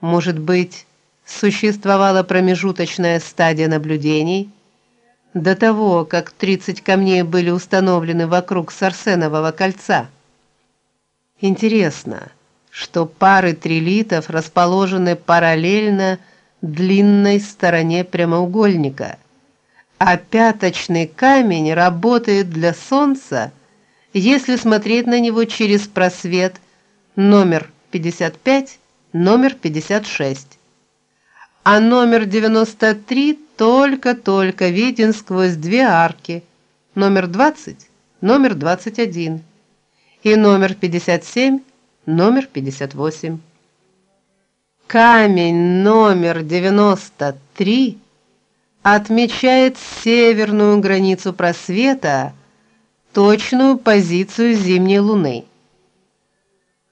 Может быть, существовала промежуточная стадия наблюдений до того, как 30 камней были установлены вокруг Сарсенового кольца. Интересно, что пары трилитов расположены параллельно длинной стороне прямоугольника, а пяточный камень работает для солнца, если смотреть на него через просвет номер 55, номер 56. А номер 93 только-только виден сквозь две арки. Номер 20, номер 21 и номер 57, номер 58. Камень номер 93 отмечает северную границу просвета, точную позицию зимней луны.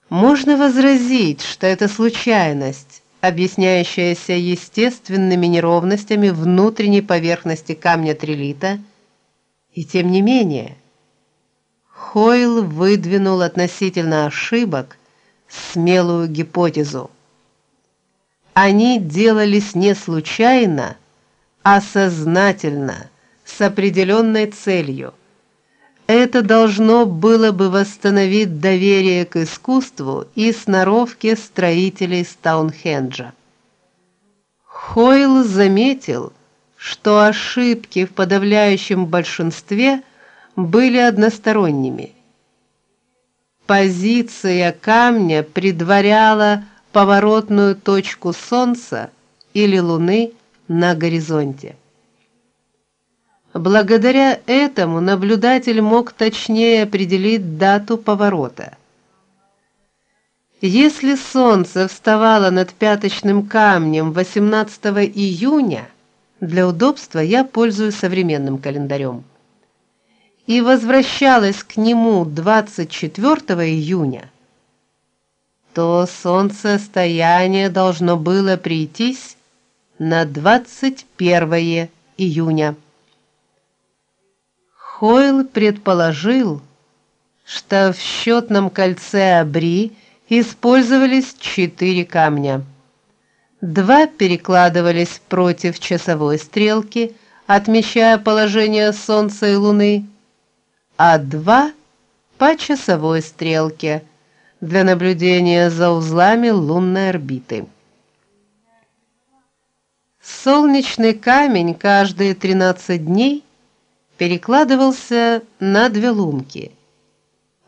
Можно возразить, что это случайность, объясняющаяся естественными неровностями внутренней поверхности камня трилита, и тем не менее Хойл выдвинул относительно ошибок смелую гипотезу. Они делались не случайно, а сознательно, с определенной целью. Это должно было бы восстановить доверие к искусству и сноровке строителей Стоунхенджа. Хойл заметил, что ошибки в подавляющем большинстве были односторонними. Позиция камня предваряла поворотную точку солнца или луны на горизонте. Благодаря этому наблюдатель мог точнее определить дату поворота. Если солнце вставало над пяточным камнем 18 июня, для удобства я пользуюсь современным календарем, и возвращалось к нему 24 июня, то солнцестояние должно было прийтись на 21 июня. Хойл предположил, что в счетном кольце Абри использовались четыре камня. Два перекладывались против часовой стрелки, отмечая положение солнца и луны, а два по часовой стрелке – для наблюдения за узлами лунной орбиты. Солнечный камень каждые 13 дней перекладывался на две лунки,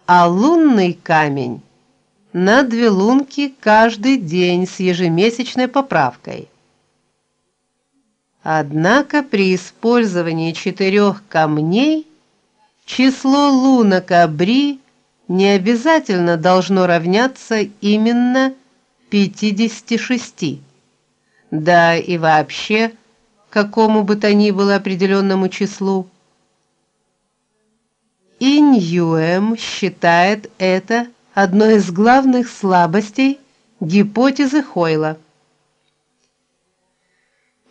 а лунный камень на две лунки каждый день с ежемесячной поправкой. Однако при использовании четырех камней число лунок Абри не обязательно должно равняться именно 56. Да и вообще какому бы то ни было определенному числу. Иньюэм считает это одной из главных слабостей гипотезы Хойла.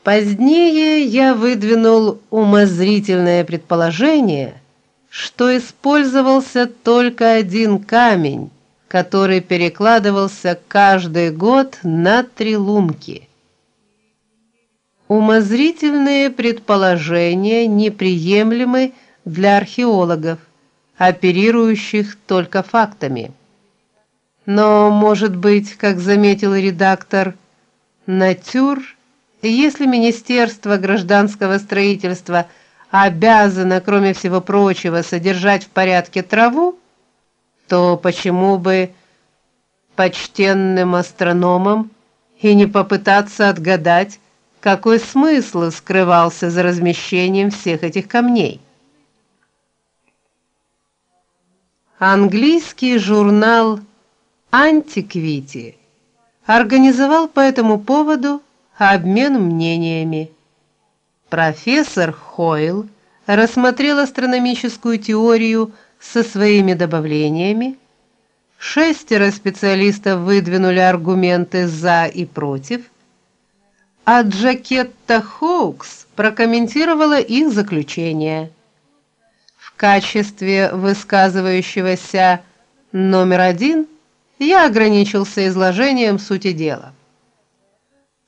Позднее я выдвинул умозрительное предположение, что использовался только один камень, который перекладывался каждый год на три лунки. Умозрительные предположения неприемлемы для археологов, оперирующих только фактами. Но, может быть, как заметил редактор Натюр, если Министерство гражданского строительства – обязана, кроме всего прочего, содержать в порядке траву, то почему бы почтенным астрономам и не попытаться отгадать, какой смысл скрывался за размещением всех этих камней? Английский журнал Antiquity организовал по этому поводу обмен мнениями. Профессор Хойл рассмотрел астрономическую теорию со своими добавлениями. Шестеро специалистов выдвинули аргументы за и против, а Джакетта Хоукс прокомментировала их заключение. Качестве высказывающегося номер один я ограничился изложением сути дела.